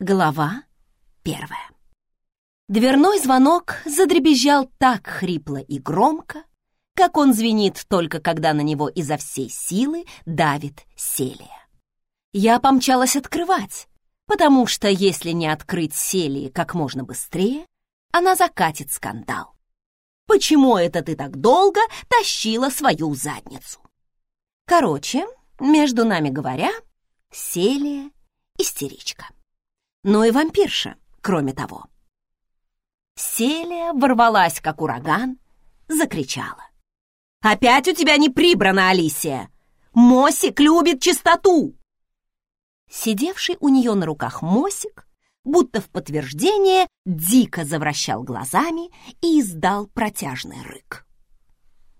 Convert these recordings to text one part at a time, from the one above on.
Глава первая. Дверной звонок задребезжал так хрипло и громко, как он звенит только когда на него изо всей силы давит Селия. Я помчалась открывать, потому что если не открыть Селии как можно быстрее, она закатит скандал. Почему это ты так долго тащила свою задницу? Короче, между нами говоря, Селия истеричка но и вампирша, кроме того. Селия ворвалась, как ураган, закричала. «Опять у тебя не прибрано, Алисия! Мосик любит чистоту!» Сидевший у нее на руках Мосик, будто в подтверждение, дико завращал глазами и издал протяжный рык.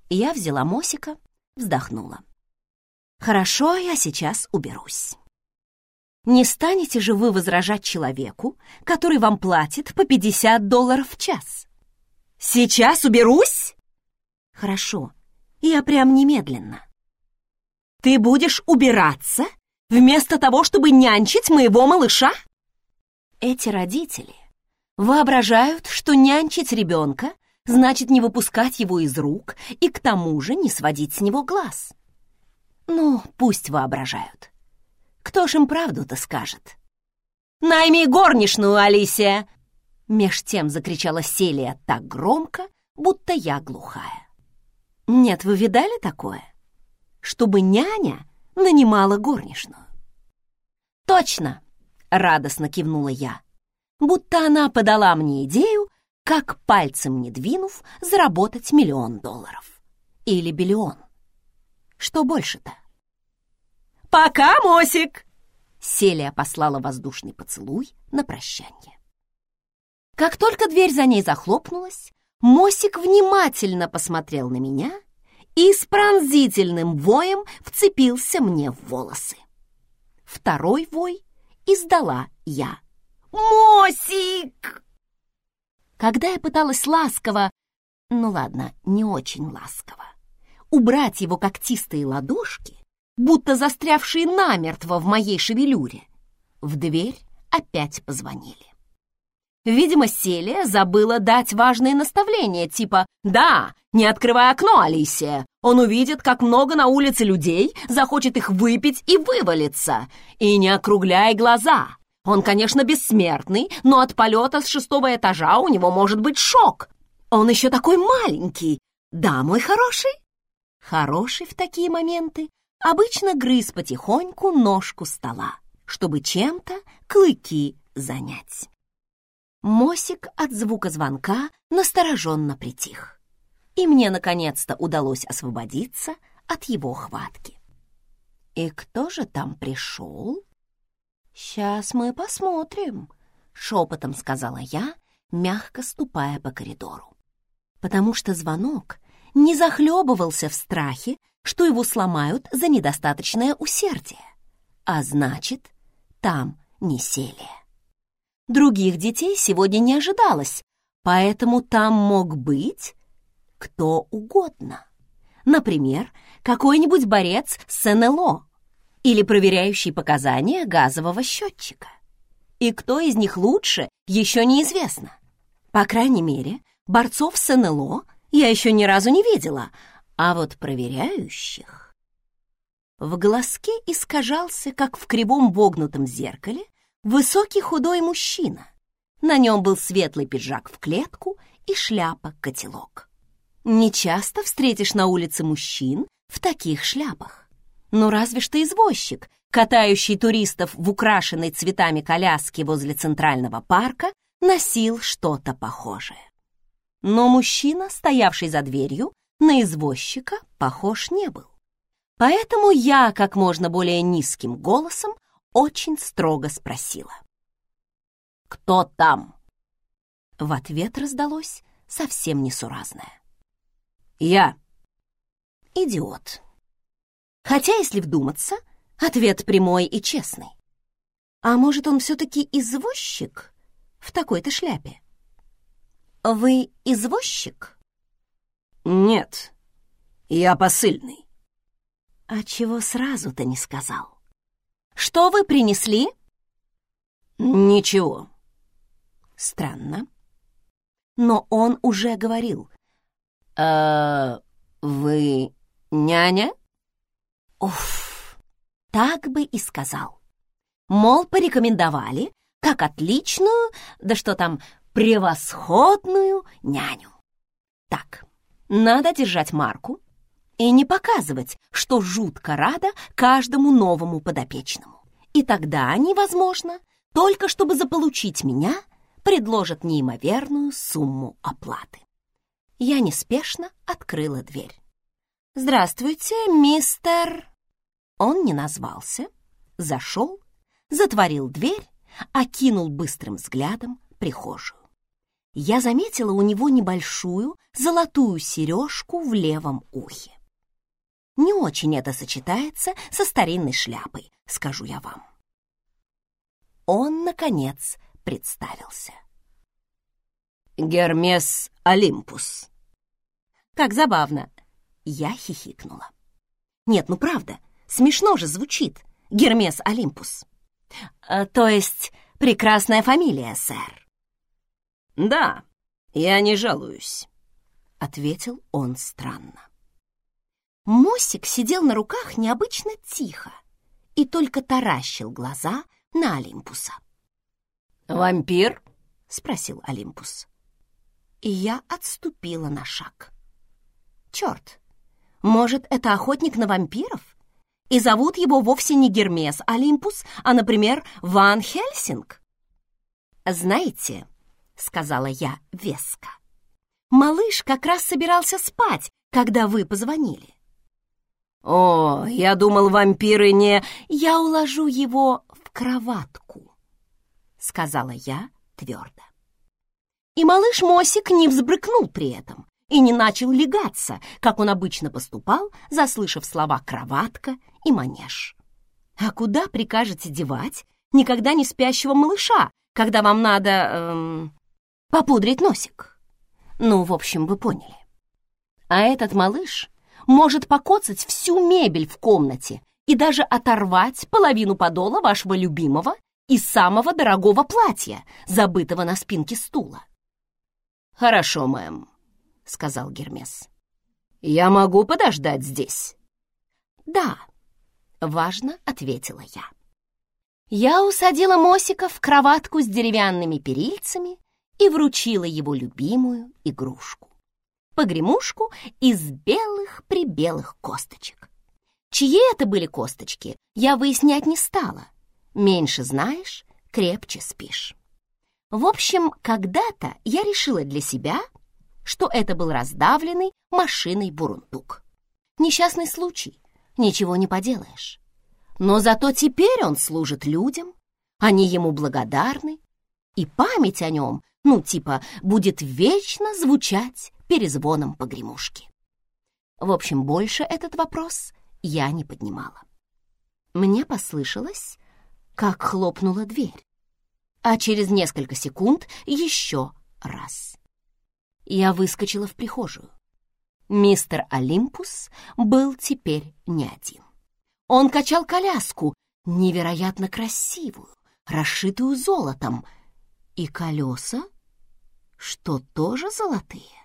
Я взяла Мосика, вздохнула. «Хорошо, я сейчас уберусь». Не станете же вы возражать человеку, который вам платит по 50 долларов в час? Сейчас уберусь? Хорошо, я прям немедленно. Ты будешь убираться вместо того, чтобы нянчить моего малыша? Эти родители воображают, что нянчить ребенка значит не выпускать его из рук и к тому же не сводить с него глаз. Ну, пусть воображают. Кто ж им правду-то скажет? «Найми горничную, Алисия!» Меж тем закричала Селия так громко, будто я глухая. Нет, вы видали такое? Чтобы няня нанимала горничную. Точно, радостно кивнула я, будто она подала мне идею, как пальцем не двинув, заработать миллион долларов. Или биллион. Что больше-то? «Пока, Мосик!» Селия послала воздушный поцелуй на прощание. Как только дверь за ней захлопнулась, Мосик внимательно посмотрел на меня и с пронзительным воем вцепился мне в волосы. Второй вой издала я. «Мосик!» Когда я пыталась ласково, ну ладно, не очень ласково, убрать его когтистые ладошки, будто застрявшие намертво в моей шевелюре. В дверь опять позвонили. Видимо, Селия забыла дать важные наставления, типа «Да, не открывай окно, Алисия, он увидит, как много на улице людей, захочет их выпить и вывалиться. И не округляй глаза. Он, конечно, бессмертный, но от полета с шестого этажа у него может быть шок. Он еще такой маленький. Да, мой хороший?» Хороший в такие моменты обычно грыз потихоньку ножку стола, чтобы чем-то клыки занять. Мосик от звука звонка настороженно притих, и мне наконец-то удалось освободиться от его хватки. «И кто же там пришел?» «Сейчас мы посмотрим», — шепотом сказала я, мягко ступая по коридору. Потому что звонок не захлебывался в страхе, что его сломают за недостаточное усердие. А значит, там не сели. Других детей сегодня не ожидалось, поэтому там мог быть кто угодно. Например, какой-нибудь борец с НЛО или проверяющий показания газового счетчика. И кто из них лучше, еще неизвестно. По крайней мере, борцов с НЛО я еще ни разу не видела, а вот проверяющих... В глазке искажался, как в кривом вогнутом зеркале, высокий худой мужчина. На нем был светлый пиджак в клетку и шляпа-котелок. Не часто встретишь на улице мужчин в таких шляпах. Ну, разве что извозчик, катающий туристов в украшенной цветами коляске возле Центрального парка, носил что-то похожее. Но мужчина, стоявший за дверью, на извозчика похож не был. Поэтому я как можно более низким голосом очень строго спросила. «Кто там?» В ответ раздалось совсем несуразное. «Я». «Идиот». Хотя, если вдуматься, ответ прямой и честный. А может, он все-таки извозчик в такой-то шляпе? «Вы извозчик?» «Нет, я посыльный». А чего сразу-то не сказал? Что вы принесли? Ничего. Странно. Но он уже говорил. «А вы няня?» Уф, так бы и сказал. Мол, порекомендовали, как отличную, да что там, превосходную няню. Так, надо держать марку и не показывать, что жутко рада каждому новому подопечному. И тогда они, возможно, только чтобы заполучить меня, предложат неимоверную сумму оплаты. Я неспешно открыла дверь. «Здравствуйте, мистер...» Он не назвался, зашел, затворил дверь, окинул быстрым взглядом прихожую. Я заметила у него небольшую золотую сережку в левом ухе. Не очень это сочетается со старинной шляпой, скажу я вам. Он, наконец, представился. Гермес Олимпус. Как забавно. Я хихикнула. Нет, ну правда, смешно же звучит. Гермес Олимпус. А, то есть прекрасная фамилия, сэр. Да, я не жалуюсь, ответил он странно. Мосик сидел на руках необычно тихо и только таращил глаза на Олимпуса. «Вампир?» — спросил Олимпус. И я отступила на шаг. «Черт, может, это охотник на вампиров? И зовут его вовсе не Гермес Олимпус, а, например, Ван Хельсинг?» «Знаете», — сказала я веско, «малыш как раз собирался спать, когда вы позвонили. «О, я думал, вампиры не...» «Я уложу его в кроватку», — сказала я твердо. И малыш Мосик не взбрыкнул при этом и не начал легаться, как он обычно поступал, заслышав слова «кроватка» и «манеж». А куда прикажете девать никогда не спящего малыша, когда вам надо эм, попудрить носик? Ну, в общем, вы поняли. А этот малыш может покоцать всю мебель в комнате и даже оторвать половину подола вашего любимого и самого дорогого платья, забытого на спинке стула. «Хорошо, мэм», — сказал Гермес. «Я могу подождать здесь?» «Да», — важно ответила я. Я усадила Мосика в кроватку с деревянными перильцами и вручила его любимую игрушку погремушку из белых-прибелых косточек. Чьи это были косточки, я выяснять не стала. Меньше знаешь, крепче спишь. В общем, когда-то я решила для себя, что это был раздавленный машиной бурундук. Несчастный случай, ничего не поделаешь. Но зато теперь он служит людям, они ему благодарны, и память о нем, ну, типа, будет вечно звучать перезвоном погремушки. В общем, больше этот вопрос я не поднимала. Мне послышалось, как хлопнула дверь, а через несколько секунд еще раз. Я выскочила в прихожую. Мистер Олимпус был теперь не один. Он качал коляску, невероятно красивую, расшитую золотом, и колеса, что тоже золотые.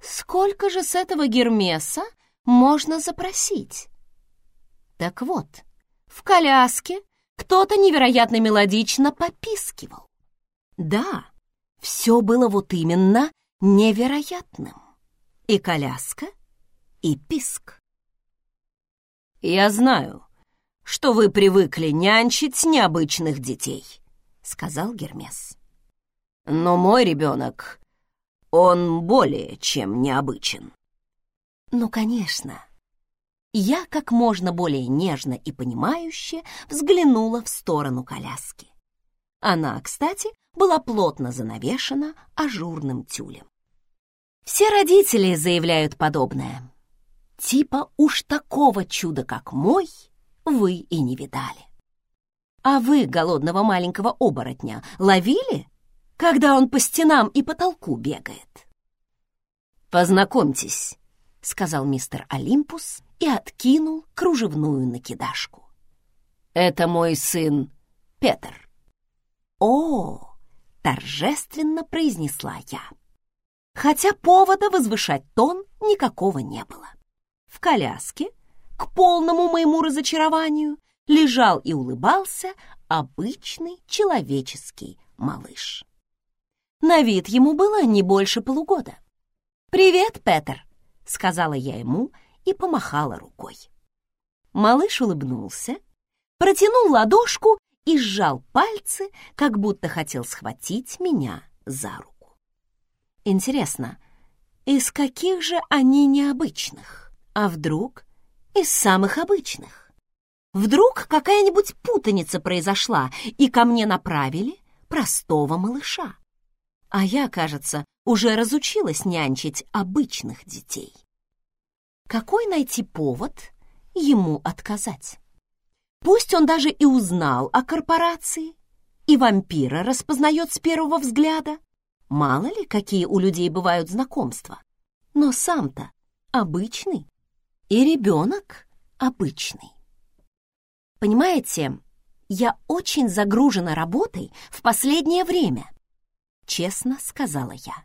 Сколько же с этого Гермеса можно запросить? Так вот, в коляске кто-то невероятно мелодично попискивал. Да, все было вот именно невероятным. И коляска, и писк. «Я знаю, что вы привыкли нянчить необычных детей», — сказал Гермес. «Но мой ребенок он более чем необычен. Ну, конечно. Я как можно более нежно и понимающе взглянула в сторону коляски. Она, кстати, была плотно занавешена ажурным тюлем. Все родители заявляют подобное. Типа уж такого чуда, как мой, вы и не видали. А вы голодного маленького оборотня ловили когда он по стенам и потолку бегает. «Познакомьтесь», — сказал мистер Олимпус и откинул кружевную накидашку. «Это мой сын Петр». «О!» — торжественно произнесла я. Хотя повода возвышать тон никакого не было. В коляске, к полному моему разочарованию, лежал и улыбался обычный человеческий малыш. На вид ему было не больше полугода. «Привет, Петер!» — сказала я ему и помахала рукой. Малыш улыбнулся, протянул ладошку и сжал пальцы, как будто хотел схватить меня за руку. Интересно, из каких же они необычных? А вдруг из самых обычных? Вдруг какая-нибудь путаница произошла, и ко мне направили простого малыша? А я, кажется, уже разучилась нянчить обычных детей. Какой найти повод ему отказать? Пусть он даже и узнал о корпорации, и вампира распознает с первого взгляда. Мало ли, какие у людей бывают знакомства. Но сам-то обычный, и ребенок обычный. Понимаете, я очень загружена работой в последнее время, честно сказала я.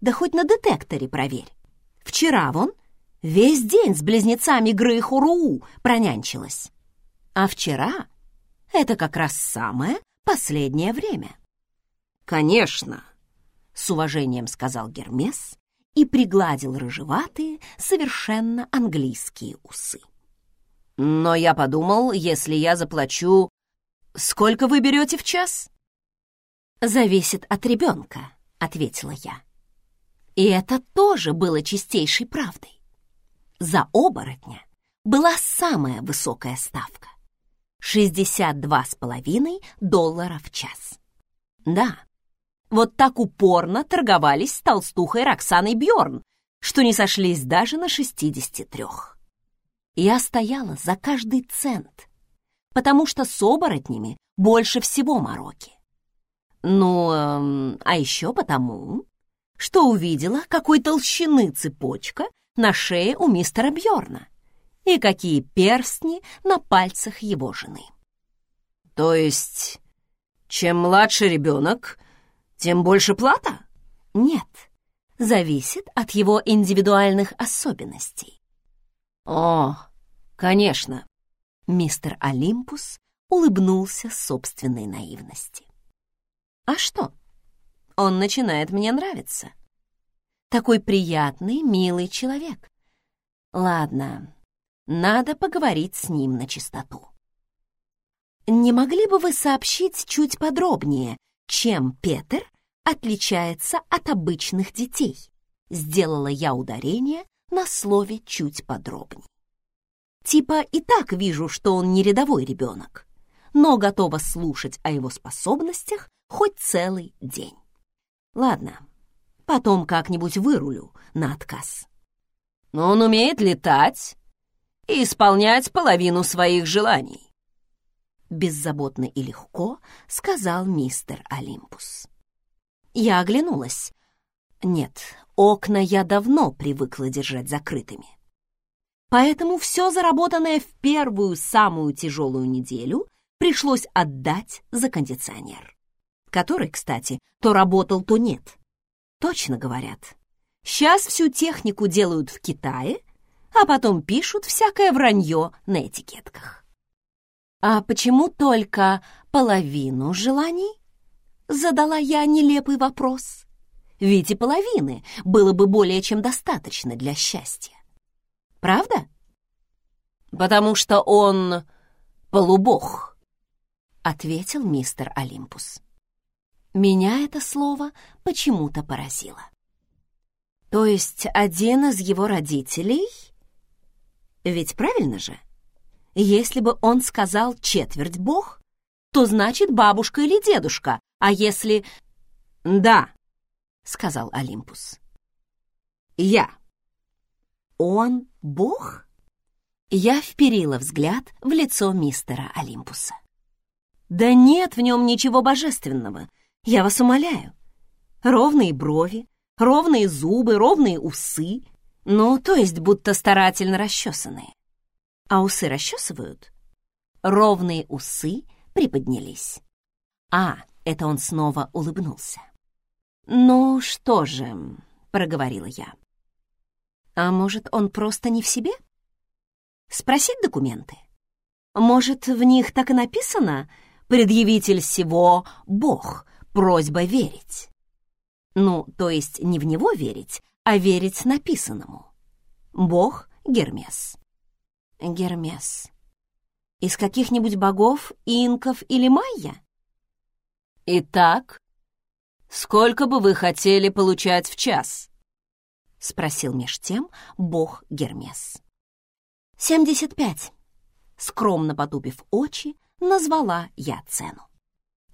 Да хоть на детекторе проверь. Вчера вон весь день с близнецами Грейхуруу пронянчилась. А вчера это как раз самое последнее время. «Конечно», — с уважением сказал Гермес и пригладил рыжеватые, совершенно английские усы. «Но я подумал, если я заплачу... Сколько вы берете в час?» «Зависит от ребенка», — ответила я. И это тоже было чистейшей правдой. За оборотня была самая высокая ставка — 62,5 доллара в час. Да, вот так упорно торговались с толстухой Роксаной Бьорн, что не сошлись даже на 63. Я стояла за каждый цент, потому что с оборотнями больше всего мороки. Ну, эм, а еще потому, что увидела, какой толщины цепочка на шее у мистера Бьорна и какие перстни на пальцах его жены. То есть, чем младше ребенок, тем больше плата? Нет, зависит от его индивидуальных особенностей. О, конечно. Мистер Олимпус улыбнулся собственной наивности. А что? Он начинает мне нравиться. Такой приятный, милый человек. Ладно, надо поговорить с ним на чистоту. Не могли бы вы сообщить чуть подробнее, чем Петер отличается от обычных детей? Сделала я ударение на слове чуть подробнее. Типа и так вижу, что он не рядовой ребенок, но готова слушать о его способностях хоть целый день. Ладно, потом как-нибудь вырулю на отказ. Но он умеет летать и исполнять половину своих желаний. Беззаботно и легко сказал мистер Олимпус. Я оглянулась. Нет, окна я давно привыкла держать закрытыми. Поэтому все заработанное в первую самую тяжелую неделю пришлось отдать за кондиционер который, кстати, то работал, то нет. Точно говорят. Сейчас всю технику делают в Китае, а потом пишут всякое вранье на этикетках. А почему только половину желаний? Задала я нелепый вопрос. Ведь и половины было бы более чем достаточно для счастья. Правда? Потому что он полубог, ответил мистер Олимпус. Меня это слово почему-то поразило. То есть один из его родителей? Ведь правильно же? Если бы он сказал четверть бог, то значит бабушка или дедушка, а если... Да, сказал Олимпус. Я. Он бог? Я вперила взгляд в лицо мистера Олимпуса. Да нет в нем ничего божественного — я вас умоляю. Ровные брови, ровные зубы, ровные усы, Ну, то есть будто старательно расчесанные. А усы расчесывают? Ровные усы приподнялись. А, это он снова улыбнулся. «Ну что же», — проговорила я. «А может, он просто не в себе? Спросить документы? Может, в них так и написано «Предъявитель всего — Бог, просьба верить». Ну, то есть не в него верить, а верить написанному. Бог — Гермес. Гермес. Из каких-нибудь богов, инков или майя? Итак, сколько бы вы хотели получать в час? Спросил меж тем бог Гермес. «Семьдесят пять», — скромно потупив очи, назвала я цену.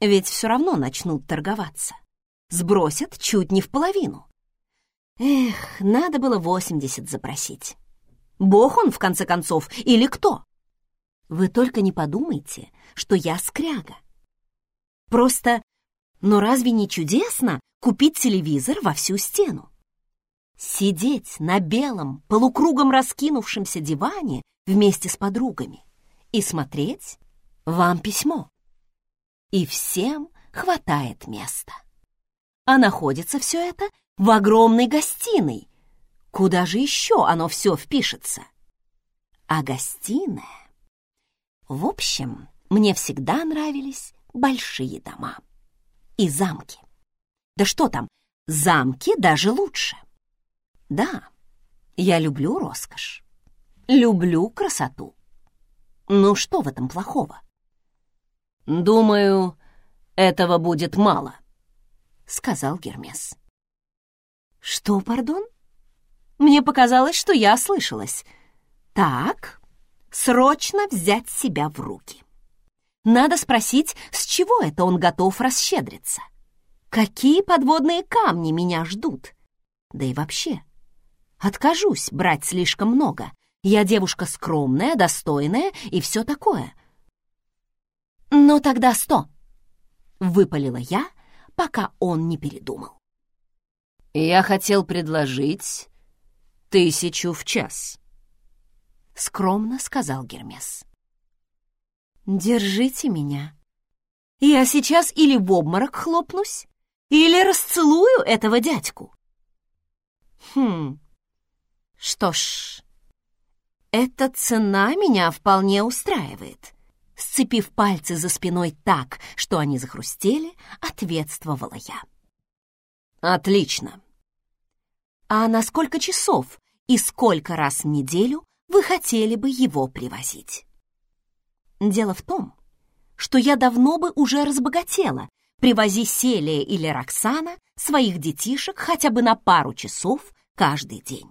Ведь все равно начнут торговаться. Сбросят чуть не в половину. Эх, надо было восемьдесят запросить. Бог он, в конце концов, или кто? Вы только не подумайте, что я скряга. Просто, но разве не чудесно купить телевизор во всю стену? Сидеть на белом, полукругом раскинувшемся диване вместе с подругами и смотреть вам письмо. И всем хватает места. А находится все это в огромной гостиной. Куда же еще оно все впишется? А гостиная... В общем, мне всегда нравились большие дома. И замки. Да что там, замки даже лучше. Да, я люблю роскошь. Люблю красоту. Ну что в этом плохого? Думаю, этого будет мало, сказал Гермес. Что, пардон? Мне показалось, что я ослышалась. Так, срочно взять себя в руки. Надо спросить, с чего это он готов расщедриться? Какие подводные камни меня ждут? Да и вообще, откажусь брать слишком много. Я девушка скромная, достойная и все такое. Но тогда сто. Выпалила я, пока он не передумал. Я хотел предложить тысячу в час. Скромно сказал Гермес. Держите меня. Я сейчас или в обморок хлопнусь, или расцелую этого дядьку. Хм, что ж, эта цена меня вполне устраивает. Сцепив пальцы за спиной так, что они захрустели, ответствовала я. Отлично. А на сколько часов и сколько раз в неделю вы хотели бы его привозить? Дело в том, что я давно бы уже разбогатела, привози Селия или Роксана своих детишек хотя бы на пару часов каждый день.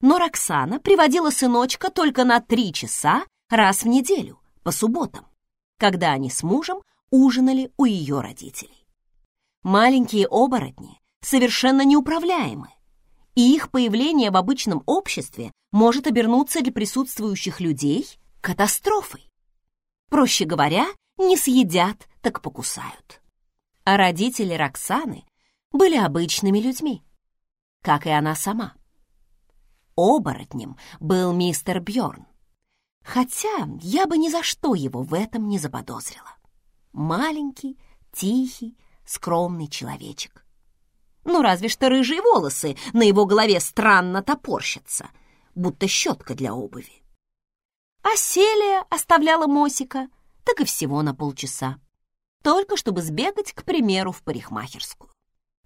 Но Роксана приводила сыночка только на три часа раз в неделю, по субботам, когда они с мужем ужинали у ее родителей. Маленькие оборотни совершенно неуправляемы, и их появление в обычном обществе может обернуться для присутствующих людей катастрофой. Проще говоря, не съедят, так покусают. А родители Роксаны были обычными людьми, как и она сама. Оборотнем был мистер Бьорн, хотя я бы ни за что его в этом не заподозрила. Маленький, тихий, скромный человечек ну разве что рыжие волосы на его голове странно топорщатся, будто щетка для обуви. А Селия оставляла Мосика так и всего на полчаса, только чтобы сбегать, к примеру, в парикмахерскую.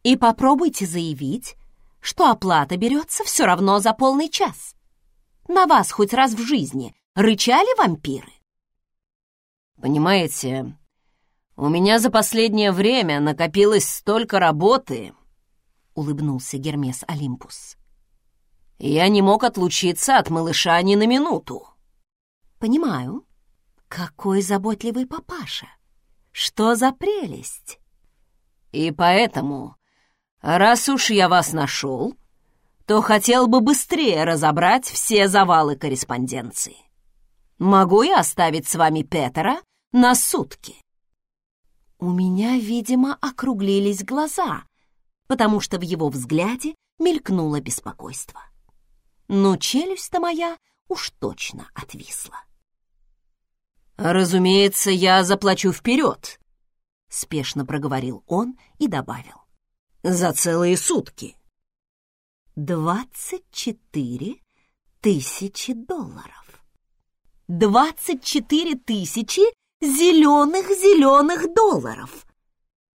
И попробуйте заявить, что оплата берется все равно за полный час. На вас хоть раз в жизни рычали вампиры? Понимаете, у меня за последнее время накопилось столько работы, — улыбнулся Гермес Олимпус. «Я не мог отлучиться от малыша ни на минуту». «Понимаю. Какой заботливый папаша! Что за прелесть!» «И поэтому, раз уж я вас нашел, то хотел бы быстрее разобрать все завалы корреспонденции. Могу я оставить с вами Петера на сутки?» У меня, видимо, округлились глаза, потому что в его взгляде мелькнуло беспокойство. но челюсть-то моя уж точно отвисла. «Разумеется, я заплачу вперед», — спешно проговорил он и добавил. «За целые сутки». «Двадцать четыре тысячи долларов. Двадцать четыре тысячи зеленых-зеленых долларов.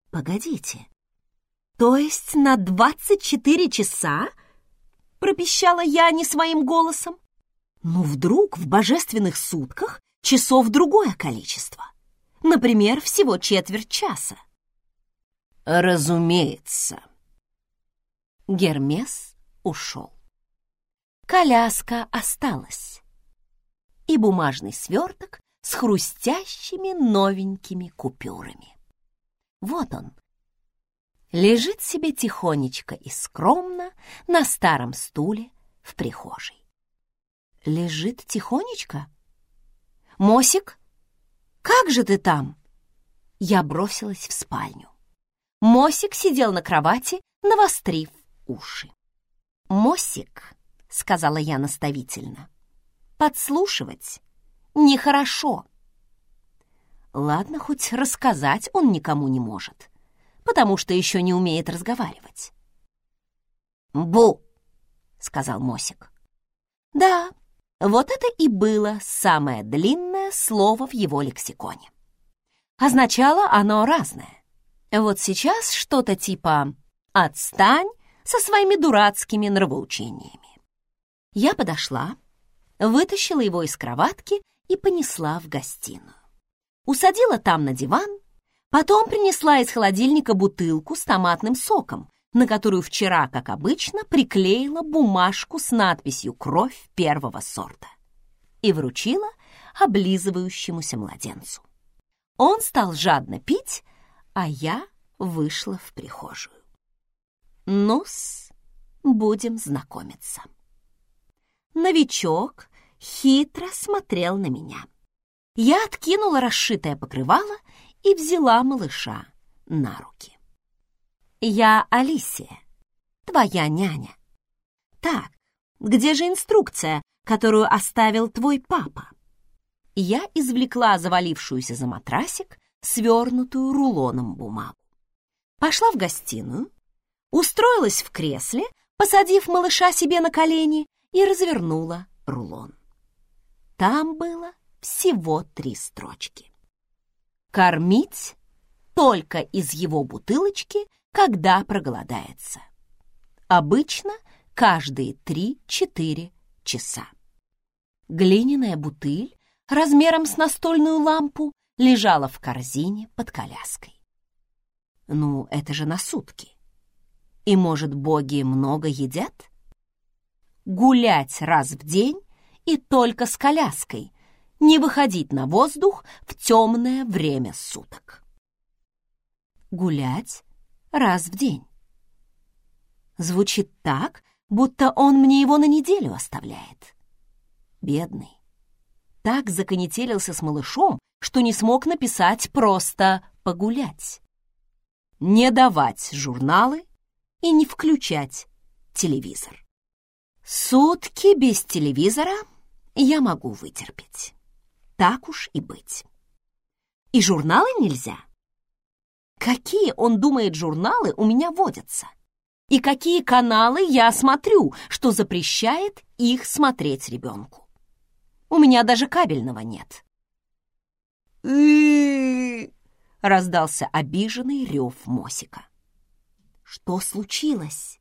Погодите, то есть на двадцать четыре часа?» — пропищала я не своим голосом. «Ну, вдруг в божественных сутках часов другое количество. Например, всего четверть часа. Разумеется. Гермес ушел. Коляска осталась. И бумажный сверток с хрустящими новенькими купюрами. Вот он. Лежит себе тихонечко и скромно на старом стуле в прихожей. Лежит тихонечко? «Мосик, как же ты там?» Я бросилась в спальню. Мосик сидел на кровати, навострив уши. «Мосик», — сказала я наставительно, — «подслушивать нехорошо». Ладно, хоть рассказать он никому не может, потому что еще не умеет разговаривать. «Бу!» — сказал Мосик. «Да, вот это и было самое длинное слово в его лексиконе. Означало оно разное. Вот сейчас что-то типа «отстань» со своими дурацкими нравоучениями. Я подошла, вытащила его из кроватки и понесла в гостиную. Усадила там на диван, потом принесла из холодильника бутылку с томатным соком, на которую вчера, как обычно, приклеила бумажку с надписью «Кровь первого сорта» и вручила облизывающемуся младенцу. Он стал жадно пить, а я вышла в прихожую. Ну-с, будем знакомиться. Новичок хитро смотрел на меня. Я откинула расшитое покрывало и взяла малыша на руки. Я Алисия, твоя няня. Так, где же инструкция, которую оставил твой папа? Я извлекла завалившуюся за матрасик свернутую рулоном бумагу. Пошла в гостиную, устроилась в кресле, посадив малыша себе на колени и развернула рулон. Там было всего три строчки. Кормить только из его бутылочки когда проголодается. Обычно каждые 3-4 часа. Глиняная бутыль размером с настольную лампу лежала в корзине под коляской. Ну, это же на сутки. И, может, боги много едят? Гулять раз в день и только с коляской, не выходить на воздух в темное время суток. Гулять раз в день. Звучит так, будто он мне его на неделю оставляет. Бедный. Так законетелился с малышом, что не смог написать просто «погулять». Не давать журналы и не включать телевизор. Сутки без телевизора я могу вытерпеть. Так уж и быть. И журналы нельзя — какие, он думает, журналы у меня водятся? И какие каналы я смотрю, что запрещает их смотреть ребенку? У меня даже кабельного нет. раздался обиженный рев Мосика. Что случилось?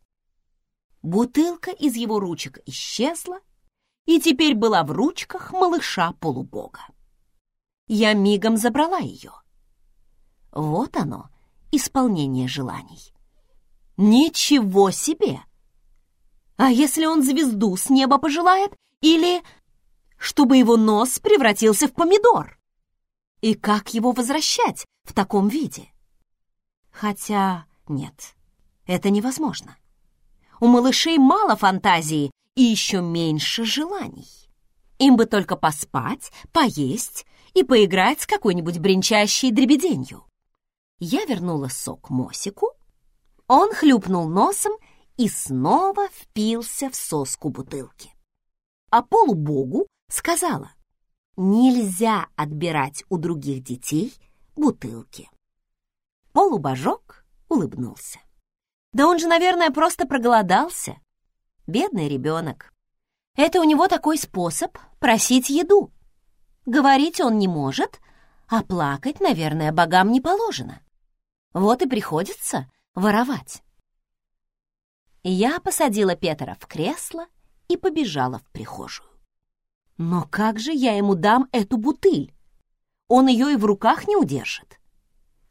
Бутылка из его ручек исчезла и теперь была в ручках малыша-полубога. Я мигом забрала ее. Вот оно, исполнение желаний. Ничего себе! А если он звезду с неба пожелает? Или чтобы его нос превратился в помидор? И как его возвращать в таком виде? Хотя нет, это невозможно. У малышей мало фантазии и еще меньше желаний. Им бы только поспать, поесть и поиграть с какой-нибудь бренчащей дребеденью. Я вернула сок Мосику, он хлюпнул носом и снова впился в соску бутылки. а полубогу сказала, нельзя отбирать у других детей бутылки. Полубожок улыбнулся. Да он же, наверное, просто проголодался. Бедный ребенок. Это у него такой способ просить еду. Говорить он не может, а плакать, наверное, богам не положено. Вот и приходится воровать. Я посадила Петра в кресло и побежала в прихожую. Но как же я ему дам эту бутыль? Он ее и в руках не удержит.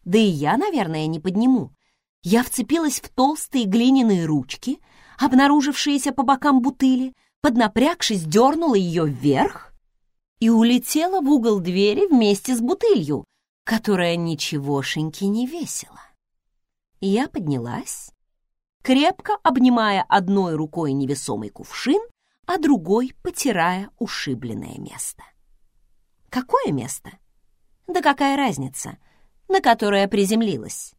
Да и я, наверное, не подниму. Я вцепилась в толстые глиняные ручки, обнаружившиеся по бокам бутыли, поднапрягшись, дернула ее вверх и улетела в угол двери вместе с бутылью, которая ничегошеньки не весила. Я поднялась, крепко обнимая одной рукой невесомый кувшин, а другой потирая ушибленное место. Какое место? Да какая разница, на которое приземлилась?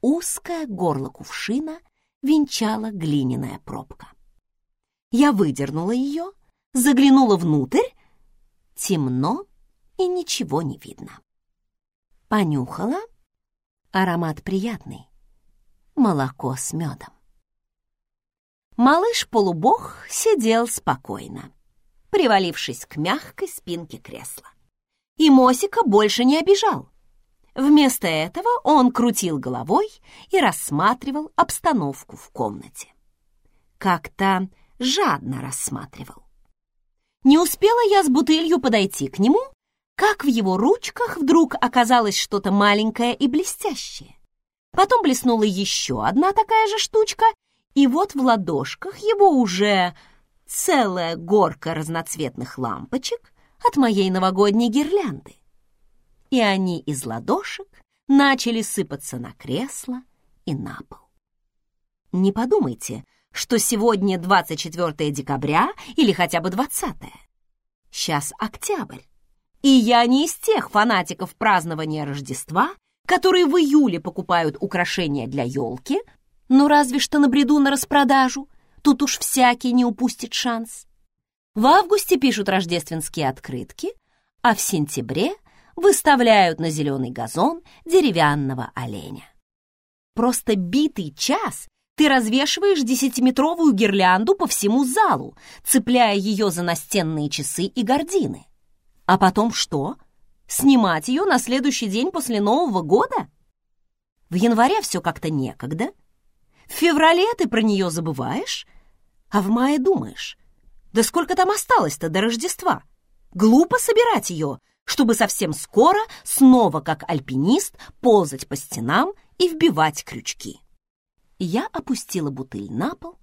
Узкое горло кувшина венчала глиняная пробка. Я выдернула ее, заглянула внутрь. Темно и ничего не видно. Понюхала. Аромат приятный. Молоко с медом. Малыш-полубог сидел спокойно, привалившись к мягкой спинке кресла. И Мосика больше не обижал. Вместо этого он крутил головой и рассматривал обстановку в комнате. Как-то жадно рассматривал. Не успела я с бутылью подойти к нему, как в его ручках вдруг оказалось что-то маленькое и блестящее. Потом блеснула еще одна такая же штучка, и вот в ладошках его уже целая горка разноцветных лампочек от моей новогодней гирлянды. И они из ладошек начали сыпаться на кресло и на пол. Не подумайте, что сегодня 24 декабря или хотя бы 20. Сейчас октябрь. И я не из тех фанатиков празднования Рождества, которые в июле покупают украшения для елки, ну разве что на бреду на распродажу, тут уж всякий не упустит шанс. В августе пишут рождественские открытки, а в сентябре выставляют на зеленый газон деревянного оленя. Просто битый час ты развешиваешь десятиметровую гирлянду по всему залу, цепляя ее за настенные часы и гардины. А потом что? Снимать ее на следующий день после Нового года? В январе все как-то некогда. В феврале ты про нее забываешь, а в мае думаешь, да сколько там осталось-то до Рождества? Глупо собирать ее, чтобы совсем скоро снова, как альпинист, ползать по стенам и вбивать крючки. Я опустила бутыль на пол,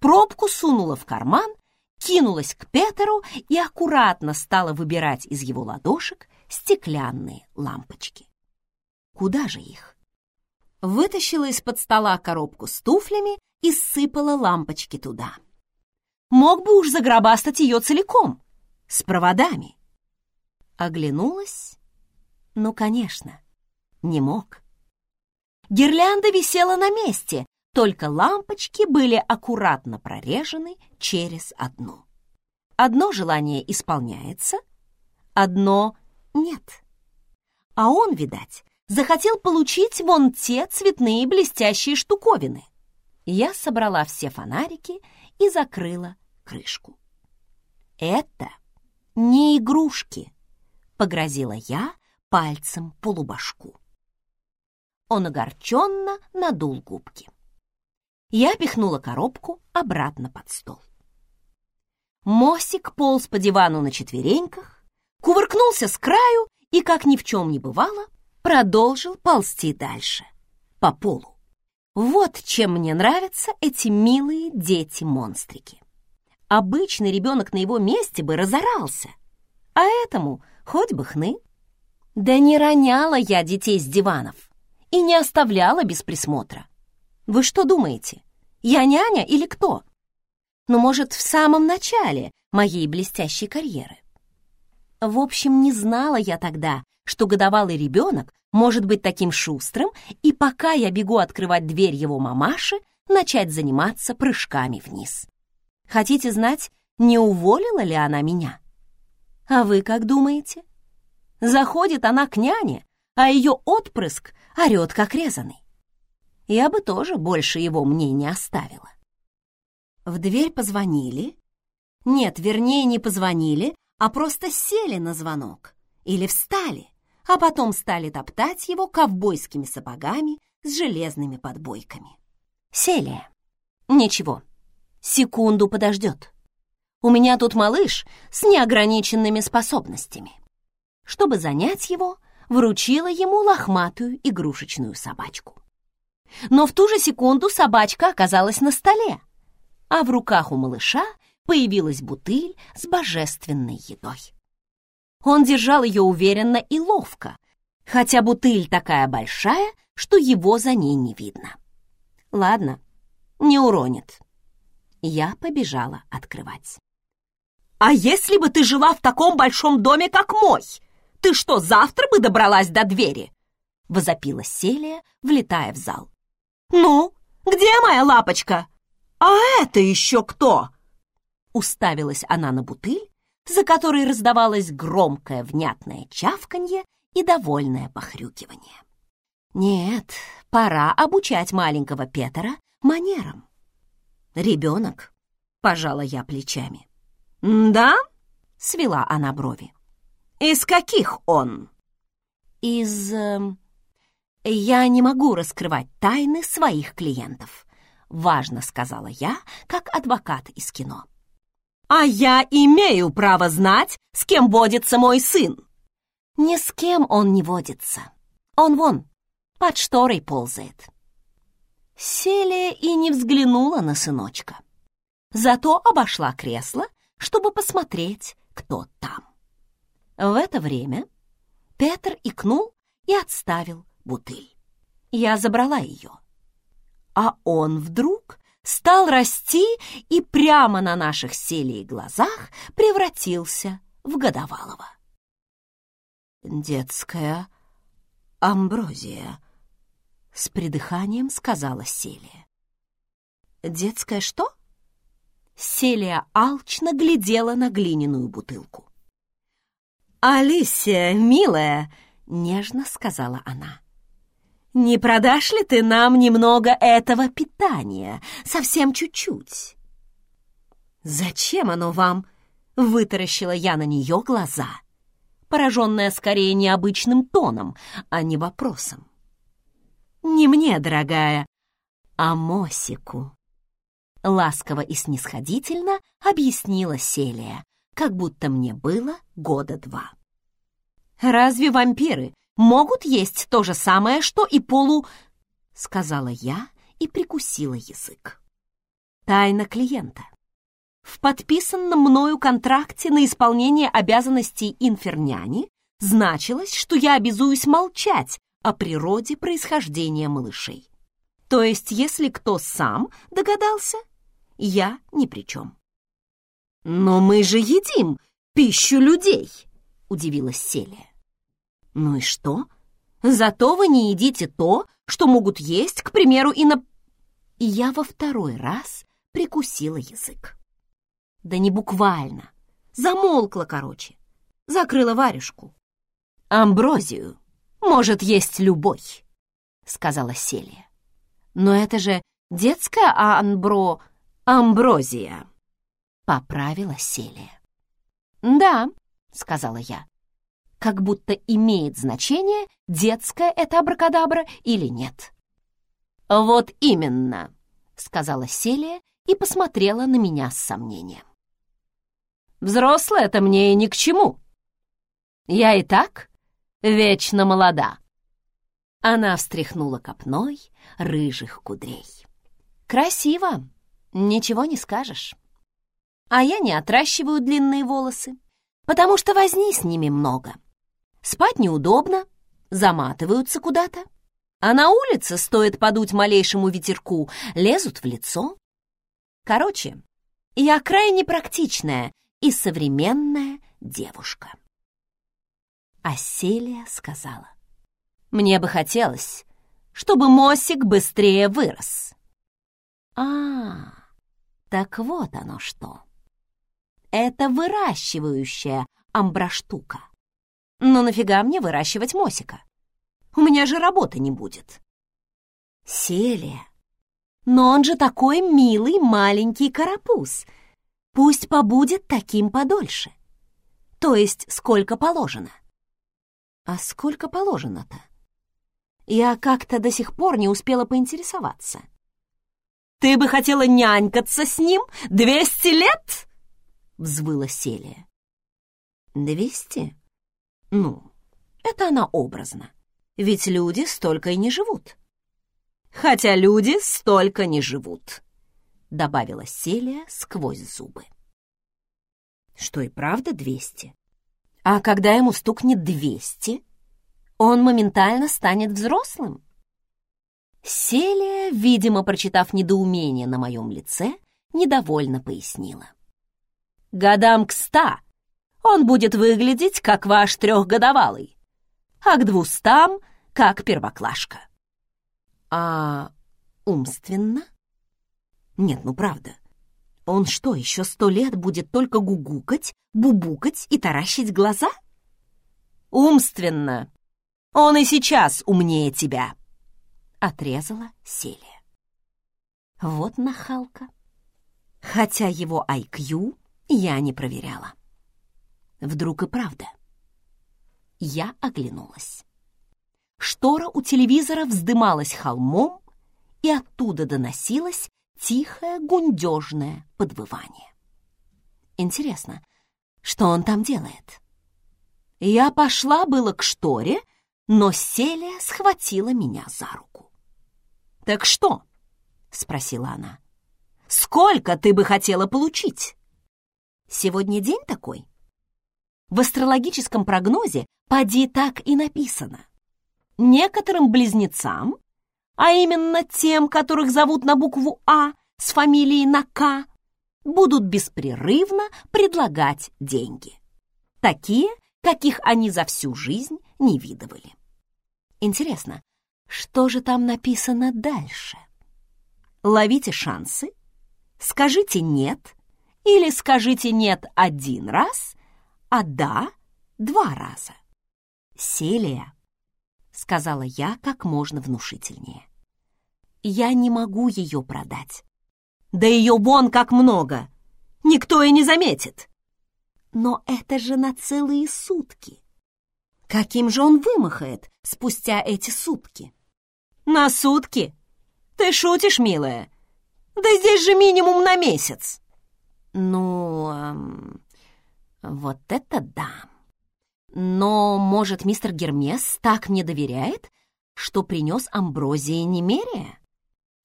пробку сунула в карман, кинулась к Петеру и аккуратно стала выбирать из его ладошек стеклянные лампочки. Куда же их? Вытащила из-под стола коробку с туфлями и сыпала лампочки туда. Мог бы уж загробастать ее целиком, с проводами. Оглянулась? Ну, конечно, не мог. Гирлянда висела на месте, только лампочки были аккуратно прорежены через одну. Одно желание исполняется, одно нет. А он, видать, захотел получить вон те цветные блестящие штуковины. Я собрала все фонарики и закрыла крышку. Это не игрушки, — погрозила я пальцем полубашку. Он огорченно надул губки. Я пихнула коробку обратно под стол. Мосик полз по дивану на четвереньках, кувыркнулся с краю и, как ни в чем не бывало, продолжил ползти дальше, по полу. Вот чем мне нравятся эти милые дети-монстрики. Обычный ребенок на его месте бы разорался, а этому — хоть бы хны. Да не роняла я детей с диванов и не оставляла без присмотра. Вы что думаете, я няня или кто? Ну, может, в самом начале моей блестящей карьеры. В общем, не знала я тогда, что годовалый ребенок может быть таким шустрым, и пока я бегу открывать дверь его мамаши, начать заниматься прыжками вниз. Хотите знать, не уволила ли она меня. А вы как думаете? Заходит она к няне, а ее отпрыск орет, как резанный. Я бы тоже больше его мне не оставила. В дверь позвонили. Нет, вернее, не позвонили, а просто сели на звонок. Или встали, а потом стали топтать его ковбойскими сапогами с железными подбойками. Селия. Ничего, секунду подождет. У меня тут малыш с неограниченными способностями. Чтобы занять его, вручила ему лохматую игрушечную собачку. Но в ту же секунду собачка оказалась на столе, а в руках у малыша появилась бутыль с божественной едой. Он держал ее уверенно и ловко, хотя бутыль такая большая, что его за ней не видно. Ладно, не уронит. Я побежала открывать. «А если бы ты жила в таком большом доме, как мой, ты что, завтра бы добралась до двери?» — возопила Селия, влетая в зал. «Ну, где моя лапочка? А это еще кто?» Уставилась она на бутыль, за которой раздавалось громкое внятное чавканье и довольное похрюкивание. Нет, пора обучать маленького Петера манерам. Ребенок, пожала я плечами. «Да?» — свела она брови. «Из каких он?» «Из...» э, «Я не могу раскрывать тайны своих клиентов», — важно сказала я, как адвокат из кино. «А я имею право знать, с кем водится мой сын!» «Ни с кем он не водится. Он вон, под шторой ползает». Селия и не взглянула на сыночка. Зато обошла кресло, чтобы посмотреть, кто там. В это время Петр икнул и отставил бутыль. Я забрала ее. А он вдруг стал расти и прямо на наших селей глазах превратился в годовалого. «Детская амброзия», — с придыханием сказала Селия. «Детская что?» Селия алчно глядела на глиняную бутылку. «Алисия, милая!» — нежно сказала она. «Не продашь ли ты нам немного этого питания? Совсем чуть-чуть?» «Зачем оно вам?» — вытаращила я на нее глаза, пораженная скорее необычным тоном, а не вопросом. «Не мне, дорогая, а Мосику». Ласково и снисходительно объяснила Селия, как будто мне было года два. «Разве вампиры могут есть то же самое, что и полу...» — сказала я и прикусила язык. Тайна клиента. В подписанном мною контракте на исполнение обязанностей инферняни значилось, что я обязуюсь молчать о природе происхождения малышей. То есть, если кто сам догадался, я ни при чем. «Но мы же едим пищу людей!» — удивилась Селия. Ну и что? Зато вы не едите то, что могут есть, к примеру, и на... И я во второй раз прикусила язык. Да не буквально. Замолкла, короче. Закрыла варежку. Амброзию может есть любой, сказала Селия. Но это же детская амбро... амброзия, поправила Селия. Да, сказала я как будто имеет значение, детская это абракадабра или нет. «Вот именно», — сказала Селия и посмотрела на меня с сомнением. «Взрослая это мне и ни к чему. Я и так вечно молода». Она встряхнула копной рыжих кудрей. «Красиво, ничего не скажешь. А я не отращиваю длинные волосы, потому что возни с ними много. Спать неудобно, заматываются куда-то. А на улице, стоит подуть малейшему ветерку, лезут в лицо. Короче, я крайне практичная и современная девушка. А Селия сказала, «Мне бы хотелось, чтобы Мосик быстрее вырос». А, так вот оно что. это выращивающая амбраштука. Но нафига мне выращивать Мосика? У меня же работы не будет. Селия. Но он же такой милый маленький карапуз. Пусть побудет таким подольше. То есть сколько положено. А сколько положено-то? Я как-то до сих пор не успела поинтересоваться. «Ты бы хотела нянькаться с ним двести лет?» — взвыла Селия. «Двести? Ну, это она образно. Ведь люди столько и не живут». «Хотя люди столько не живут», — добавила Селия сквозь зубы. «Что и правда двести? А когда ему стукнет двести, он моментально станет взрослым?» Селия, видимо, прочитав недоумение на моем лице, недовольно пояснила. «Годам к ста он будет выглядеть, как ваш трехгодовалый, а к двустам — как первоклашка». «А умственно?» «Нет, ну правда. Он что, еще сто лет будет только гугукать, бубукать и таращить глаза?» «Умственно. Он и сейчас умнее тебя», отрезала Селия. Вот нахалка. Хотя его IQ я не проверяла. Вдруг и правда. Я оглянулась. Штора у телевизора вздымалась холмом, и оттуда доносилось тихое гундежное подвывание. Интересно, что он там делает? Я пошла было к шторе, но Селия схватила меня за руку. «Так что?» — спросила она. «Сколько ты бы хотела получить?» «Сегодня день такой?» В астрологическом прогнозе поди так и написано. Некоторым близнецам, а именно тем, которых зовут на букву А с фамилией на К, будут беспрерывно предлагать деньги. Такие, каких они за всю жизнь не видывали. Интересно, что же там написано дальше? Ловите шансы, скажите «нет» или скажите «нет» один раз, а «да» два раза. «Селия», — сказала я как можно внушительнее. «Я не могу ее продать. Да ее вон как много! Никто и не заметит!» «Но это же на целые сутки!» Каким же он вымахает спустя эти сутки? На сутки? Ты шутишь, милая? Да здесь же минимум на месяц. Ну, эм, вот это да. Но, может, мистер Гермес так мне доверяет, что принес амброзии немерия?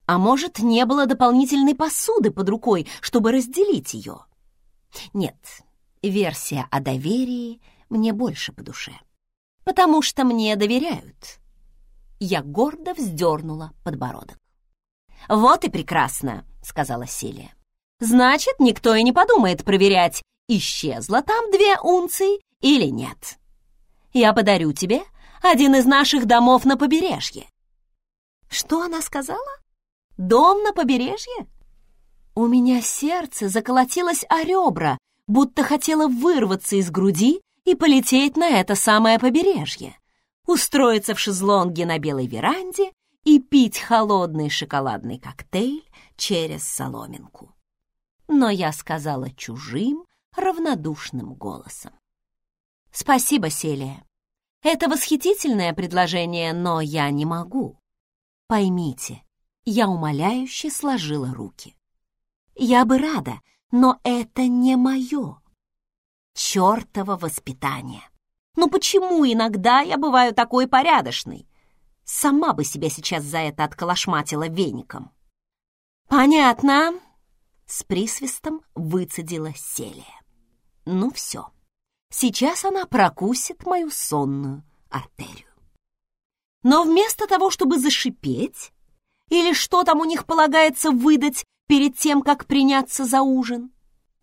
А может, не было дополнительной посуды под рукой, чтобы разделить ее? Нет, версия о доверии мне больше по душе потому что мне доверяют. Я гордо вздернула подбородок. «Вот и прекрасно», — сказала Селия. «Значит, никто и не подумает проверять, исчезла там две унции или нет. Я подарю тебе один из наших домов на побережье». «Что она сказала? Дом на побережье?» У меня сердце заколотилось о ребра, будто хотело вырваться из груди и полететь на это самое побережье, устроиться в шезлонге на белой веранде и пить холодный шоколадный коктейль через соломинку. Но я сказала чужим, равнодушным голосом. «Спасибо, Селия. Это восхитительное предложение, но я не могу. Поймите, я умоляюще сложила руки. Я бы рада, но это не мое чертово воспитание. Ну почему иногда я бываю такой порядочной? Сама бы себя сейчас за это отколошматила веником. Понятно. С присвистом выцедила Селия. Ну все. Сейчас она прокусит мою сонную артерию. Но вместо того, чтобы зашипеть, или что там у них полагается выдать перед тем, как приняться за ужин,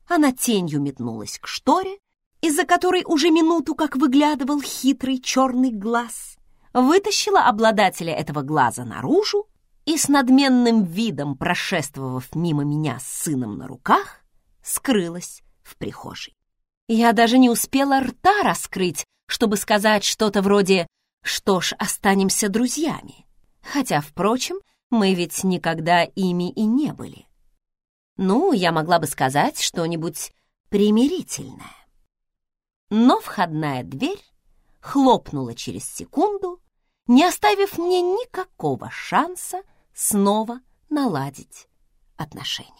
она тенью метнулась к шторе, из-за которой уже минуту как выглядывал хитрый черный глаз, вытащила обладателя этого глаза наружу и с надменным видом, прошествовав мимо меня с сыном на руках, скрылась в прихожей. Я даже не успела рта раскрыть, чтобы сказать что-то вроде «что ж, останемся друзьями». Хотя, впрочем, мы ведь никогда ими и не были. Ну, я могла бы сказать что-нибудь примирительное. Но входная дверь хлопнула через секунду, не оставив мне никакого шанса снова наладить отношения.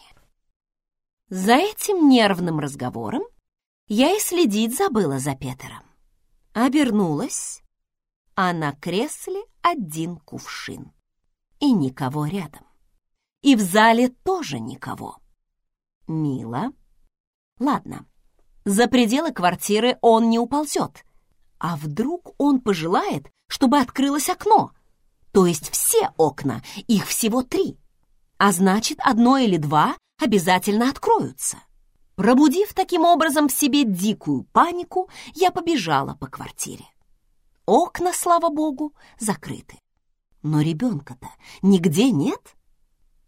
За этим нервным разговором я и следить забыла за Петером. Обернулась, а на кресле один кувшин. И никого рядом. И в зале тоже никого. Мило. Ладно, за пределы квартиры он не уползет. А вдруг он пожелает, чтобы открылось окно? То есть все окна, их всего три. А значит, одно или два обязательно откроются. Пробудив таким образом в себе дикую панику, я побежала по квартире. Окна, слава богу, закрыты. Но ребенка-то нигде нет.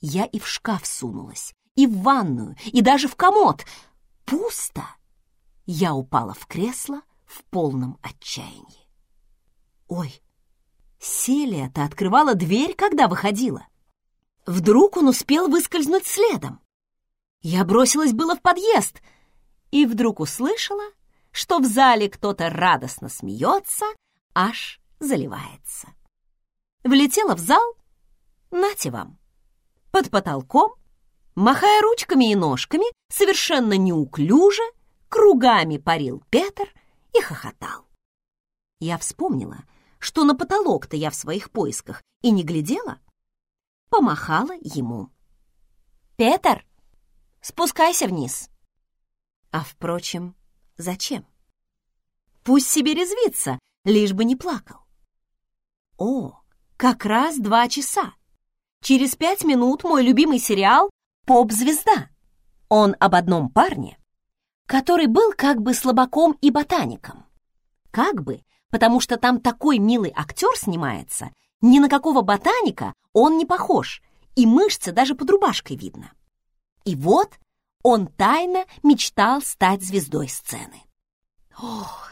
Я и в шкаф сунулась, и в ванную, и даже в комод. Пусто. Я упала в кресло в полном отчаянии. Ой, Селия-то открывала дверь, когда выходила. Вдруг он успел выскользнуть следом. Я бросилась было в подъезд и вдруг услышала, что в зале кто-то радостно смеется, аж заливается. Влетела в зал, нате вам, под потолком, махая ручками и ножками, совершенно неуклюже, кругами парил Петр и хохотал. Я вспомнила, что на потолок-то я в своих поисках и не глядела, помахала ему. «Петр, спускайся вниз!» А, впрочем, зачем? Пусть себе резвится, лишь бы не плакал. О, как раз два часа. Через пять минут мой любимый сериал «Поп-звезда». Он об одном парне, который был как бы слабаком и ботаником. Как бы, потому что там такой милый актер снимается, ни на какого ботаника он не похож, и мышцы даже под рубашкой видно. И вот он тайно мечтал стать звездой сцены. Ох,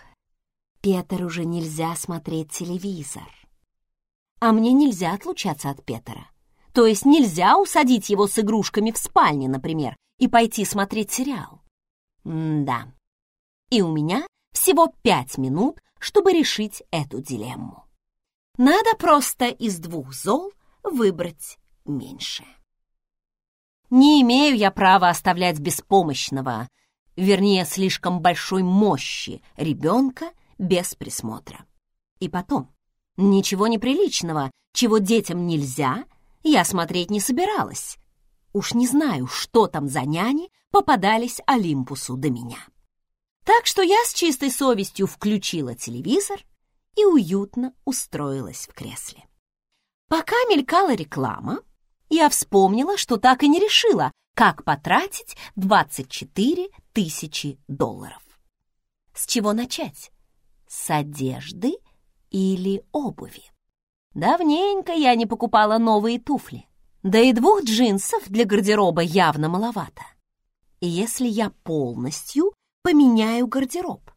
Петр уже нельзя смотреть телевизор. А мне нельзя отлучаться от Петера. То есть нельзя усадить его с игрушками в спальне, например, и пойти смотреть сериал. М да. И у меня всего пять минут, чтобы решить эту дилемму. Надо просто из двух зол выбрать меньшее. Не имею я права оставлять беспомощного, вернее, слишком большой мощи ребенка без присмотра. И потом, ничего неприличного, чего детям нельзя, я смотреть не собиралась. Уж не знаю, что там за няни попадались Олимпусу до меня. Так что я с чистой совестью включила телевизор и уютно устроилась в кресле. Пока мелькала реклама, я вспомнила, что так и не решила, как потратить 24 тысячи долларов. С чего начать? С одежды или обуви? Давненько я не покупала новые туфли, да и двух джинсов для гардероба явно маловато. И если я полностью поменяю гардероб.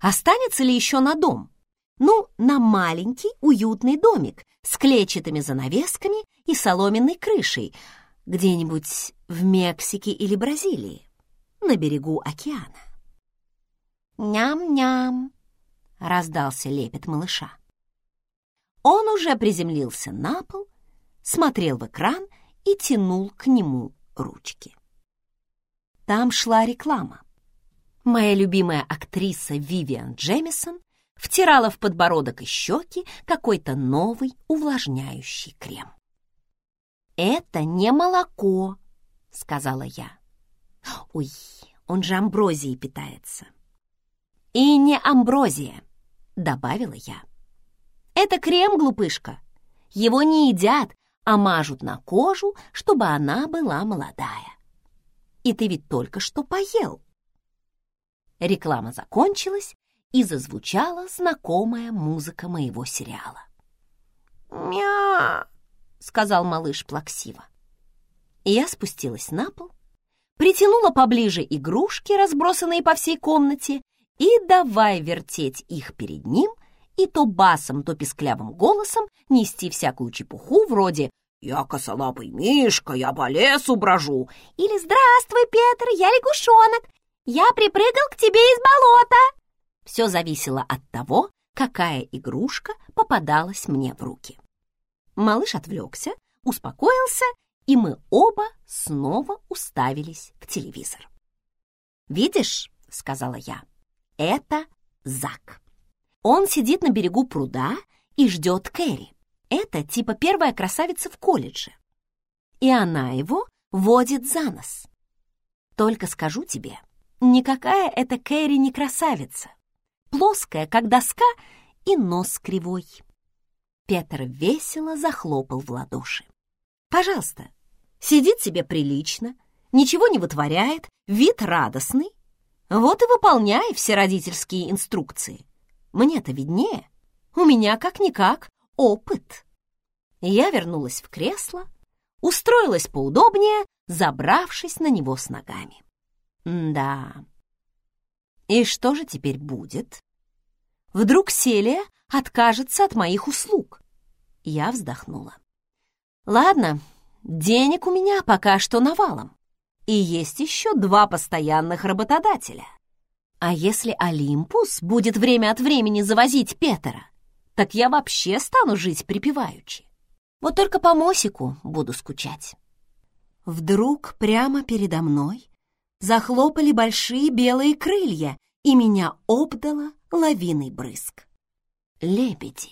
Останется ли еще на дом? Ну, на маленький уютный домик с клетчатыми занавесками и соломенной крышей где-нибудь в Мексике или Бразилии, на берегу океана. «Ням-ням!» — раздался лепет малыша. Он уже приземлился на пол, смотрел в экран и тянул к нему ручки. Там шла реклама. Моя любимая актриса Вивиан Джемисон втирала в подбородок и щеки какой-то новый увлажняющий крем. «Это не молоко», — сказала я. «Ой, он же амброзией питается». «И не амброзия», — добавила я. «Это крем, глупышка. Его не едят, а мажут на кожу, чтобы она была молодая. И ты ведь только что поел». Реклама закончилась, и зазвучала знакомая музыка моего сериала. «Мя!» — сказал малыш плаксиво. Я спустилась на пол, притянула поближе игрушки, разбросанные по всей комнате, и давай вертеть их перед ним и то басом, то писклявым голосом нести всякую чепуху вроде «Я косолапый мишка, я по лесу брожу» или «Здравствуй, Петр, я лягушонок, я припрыгал к тебе из болота». Все зависело от того, какая игрушка попадалась мне в руки. Малыш отвлекся, успокоился, и мы оба снова уставились в телевизор. «Видишь», — сказала я, — «это Зак. Он сидит на берегу пруда и ждет Кэрри. Это типа первая красавица в колледже. И она его водит за нос. Только скажу тебе, никакая эта Кэрри не красавица. Плоская, как доска, и нос кривой. Петр весело захлопал в ладоши. «Пожалуйста, сидит себе прилично, ничего не вытворяет, вид радостный. Вот и выполняй все родительские инструкции. Мне-то виднее, у меня как-никак опыт». Я вернулась в кресло, устроилась поудобнее, забравшись на него с ногами. да. И что же теперь будет? Вдруг Селия откажется от моих услуг. Я вздохнула. Ладно, денег у меня пока что навалом. И есть еще два постоянных работодателя. А если Олимпус будет время от времени завозить Петера, так я вообще стану жить припеваючи. Вот только по Мосику буду скучать. Вдруг прямо передо мной захлопали большие белые крылья, и меня обдало лавиной брызг. Лебеди.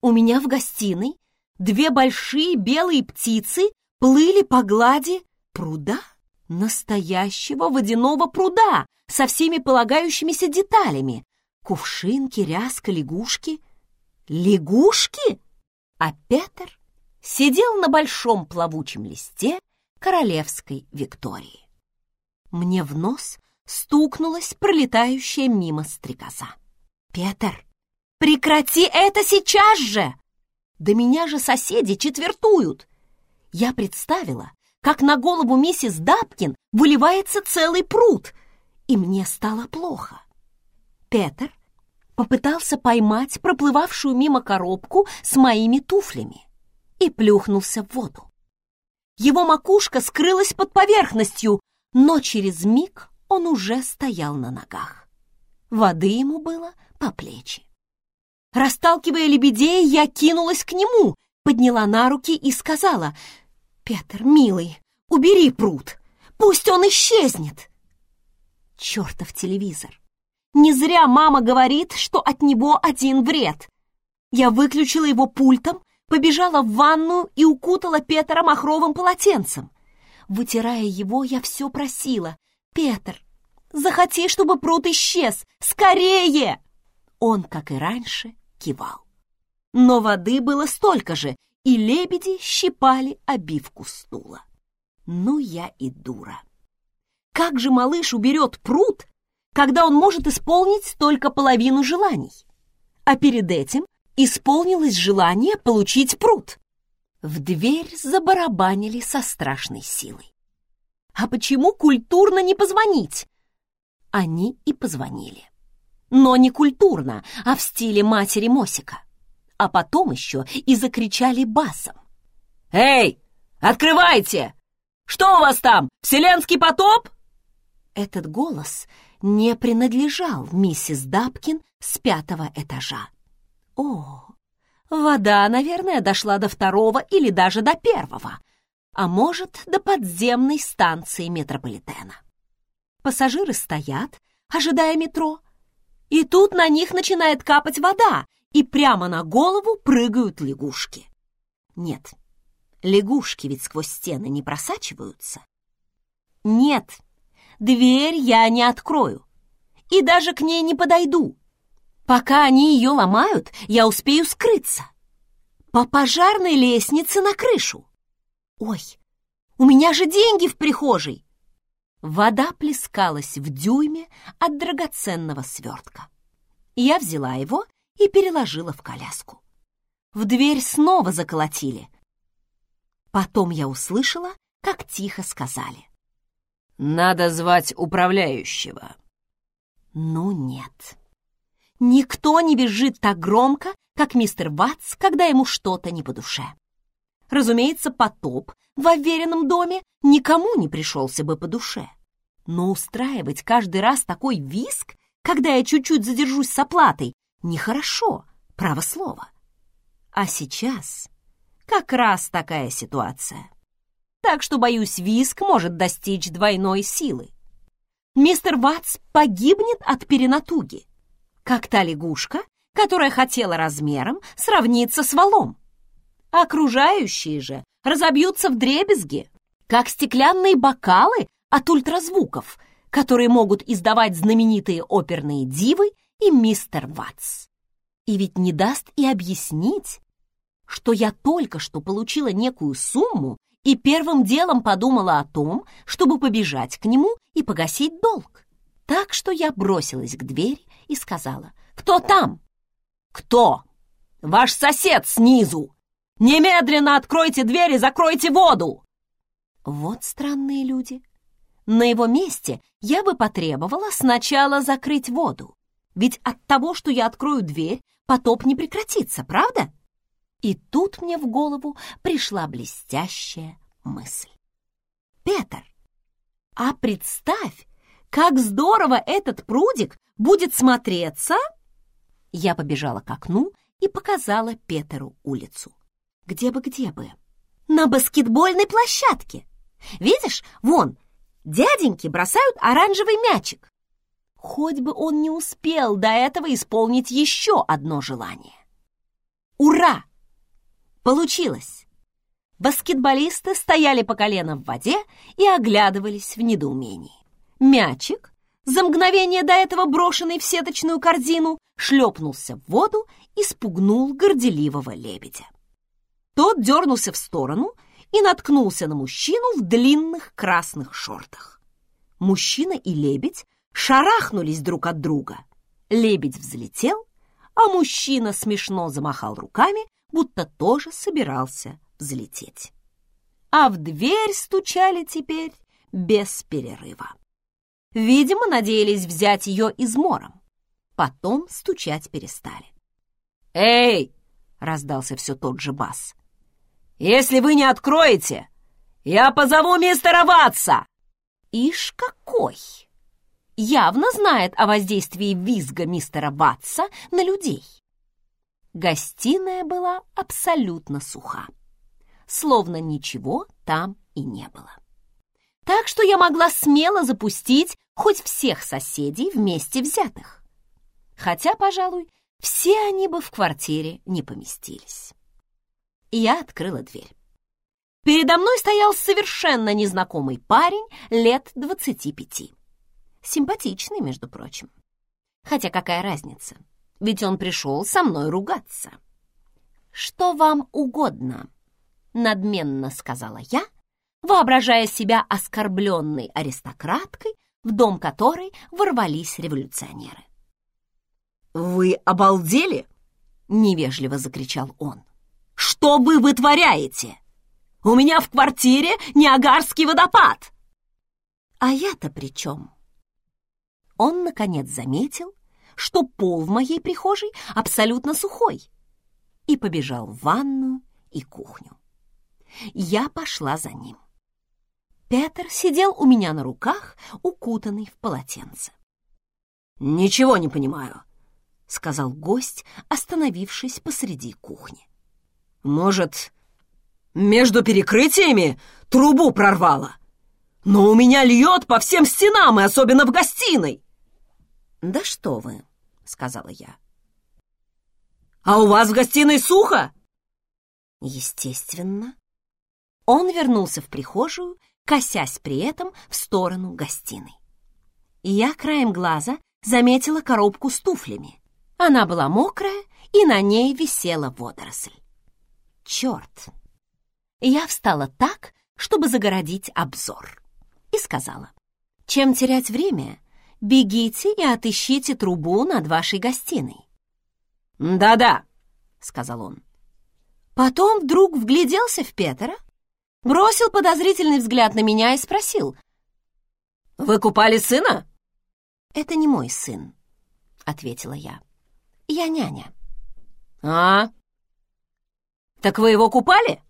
У меня в гостиной две большие белые птицы плыли по глади пруда, настоящего водяного пруда со всеми полагающимися деталями. Кувшинки, ряска, лягушки. Лягушки? А Петр сидел на большом плавучем листе королевской Виктории. Мне в нос стукнулась пролетающая мимо стрекоза. «Петр, прекрати это сейчас же! Да меня же соседи четвертуют!» Я представила, как на голову миссис Дапкин выливается целый пруд, и мне стало плохо. Петр попытался поймать проплывавшую мимо коробку с моими туфлями и плюхнулся в воду. Его макушка скрылась под поверхностью, но через миг он уже стоял на ногах. Воды ему было по плечи. Расталкивая лебедей, я кинулась к нему, подняла на руки и сказала, «Петр, милый, убери пруд, пусть он исчезнет!» Чертов телевизор! Не зря мама говорит, что от него один вред. Я выключила его пультом, побежала в ванную и укутала Петра махровым полотенцем. Вытирая его, я все просила. «Петр, захоти, чтобы пруд исчез! Скорее!» Он, как и раньше, кивал. Но воды было столько же, и лебеди щипали обивку стула. Ну я и дура. Как же малыш уберет пруд, когда он может исполнить только половину желаний? А перед этим исполнилось желание получить пруд. В дверь забарабанили со страшной силой. А почему культурно не позвонить? Они и позвонили но не культурно, а в стиле матери Мосика. А потом еще и закричали басом. «Эй, открывайте! Что у вас там, вселенский потоп?» Этот голос не принадлежал миссис Дабкин с пятого этажа. О, вода, наверное, дошла до второго или даже до первого, а может, до подземной станции метрополитена. Пассажиры стоят, ожидая метро, и тут на них начинает капать вода, и прямо на голову прыгают лягушки. Нет, лягушки ведь сквозь стены не просачиваются. Нет, дверь я не открою и даже к ней не подойду. Пока они ее ломают, я успею скрыться. По пожарной лестнице на крышу. Ой, у меня же деньги в прихожей. Вода плескалась в дюйме от драгоценного свертка. Я взяла его и переложила в коляску. В дверь снова заколотили. Потом я услышала, как тихо сказали. Надо звать управляющего. Ну нет. Никто не визжит так громко, как мистер Ватс, когда ему что-то не по душе. Разумеется, потоп в уверенном доме никому не пришелся бы по душе. Но устраивать каждый раз такой виск, когда я чуть-чуть задержусь с оплатой, нехорошо, право слово. А сейчас как раз такая ситуация. Так что, боюсь, виск может достичь двойной силы. Мистер Ватс погибнет от перенатуги, как та лягушка, которая хотела размером сравниться с валом. Окружающие же разобьются в дребезги, как стеклянные бокалы от ультразвуков, которые могут издавать знаменитые оперные дивы и мистер Ватс. И ведь не даст и объяснить, что я только что получила некую сумму и первым делом подумала о том, чтобы побежать к нему и погасить долг. Так что я бросилась к двери и сказала, «Кто там?» «Кто? Ваш сосед снизу! Немедленно откройте дверь и закройте воду!» Вот странные люди. На его месте я бы потребовала сначала закрыть воду. Ведь от того, что я открою дверь, потоп не прекратится, правда? И тут мне в голову пришла блестящая мысль. Петр, а представь, как здорово этот прудик будет смотреться! Я побежала к окну и показала Петеру улицу. Где бы, где бы? На баскетбольной площадке. Видишь, вон, дяденьки бросают оранжевый мячик. Хоть бы он не успел до этого исполнить еще одно желание. Ура! Получилось! Баскетболисты стояли по колено в воде и оглядывались в недоумении. Мячик, за мгновение до этого брошенный в сеточную корзину, шлепнулся в воду и спугнул горделивого лебедя. Тот дернулся в сторону и наткнулся на мужчину в длинных красных шортах. Мужчина и лебедь шарахнулись друг от друга. Лебедь взлетел, а мужчина смешно замахал руками, будто тоже собирался взлететь. А в дверь стучали теперь без перерыва. Видимо, надеялись взять ее измором. Потом стучать перестали. «Эй!» — раздался все тот же бас. «Если вы не откроете, я позову мистера Ватса!» «Ишь какой!» Явно знает о воздействии визга мистера Ватса на людей. Гостиная была абсолютно суха, словно ничего там и не было. Так что я могла смело запустить хоть всех соседей вместе взятых. Хотя, пожалуй, все они бы в квартире не поместились. Я открыла дверь. Передо мной стоял совершенно незнакомый парень лет двадцати пяти. Симпатичный, между прочим. Хотя какая разница? ведь он пришел со мной ругаться. «Что вам угодно?» — надменно сказала я, воображая себя оскорбленной аристократкой, в дом которой ворвались революционеры. «Вы обалдели?» — невежливо закричал он. «Что вы вытворяете? У меня в квартире Ниагарский водопад!» «А я-то при чем?» Он, наконец, заметил, что пол в моей прихожей абсолютно сухой, и побежал в ванную и кухню. Я пошла за ним. Петр сидел у меня на руках, укутанный в полотенце. «Ничего не понимаю», — сказал гость, остановившись посреди кухни. «Может, между перекрытиями трубу прорвало? Но у меня льет по всем стенам, и особенно в гостиной!» «Да что вы!» — сказала я. «А у вас в гостиной сухо?» Естественно. Он вернулся в прихожую, косясь при этом в сторону гостиной. Я краем глаза заметила коробку с туфлями. Она была мокрая, и на ней висела водоросль. Черт! Я встала так, чтобы загородить обзор, и сказала, чем терять время, бегите и отыщите трубу над вашей гостиной». «Да-да», — сказал он. Потом вдруг вгляделся в Петера, бросил подозрительный взгляд на меня и спросил, Вы купали сына?» «Это не мой сын», — ответила я. «Я няня». «А? Так вы его купали?»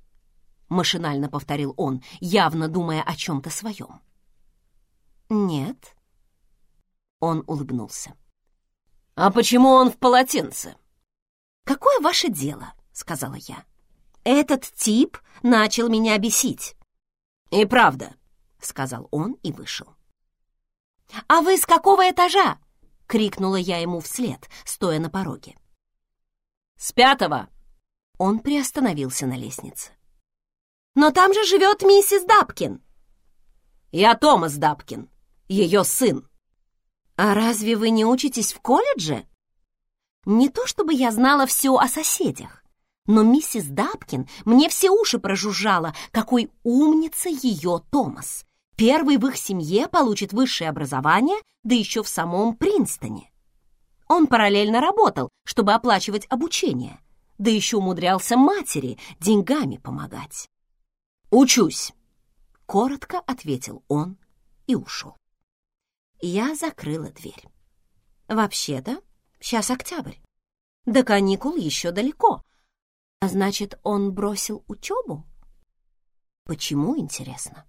Машинально повторил он, явно думая о чем-то своем. «Нет». Он улыбнулся. «А почему он в полотенце?» «Какое ваше дело?» — сказала я. «Этот тип начал меня бесить». «И правда», — сказал он и вышел. «А вы с какого этажа?» — крикнула я ему вслед, стоя на пороге. «С пятого!» Он приостановился на лестнице. «Но там же живет миссис Дабкин!» «Я Томас Дабкин, ее сын!» «А разве вы не учитесь в колледже?» Не то чтобы я знала все о соседях, но миссис Дабкин мне все уши прожужжала, какой умница ее Томас. Первый в их семье получит высшее образование, да еще в самом Принстоне. Он параллельно работал, чтобы оплачивать обучение, да еще умудрялся матери деньгами помогать. «Учусь», — коротко ответил он и ушел. Я закрыла дверь. Вообще-то, сейчас октябрь. До каникул еще далеко. А значит, он бросил учебу? Почему, интересно?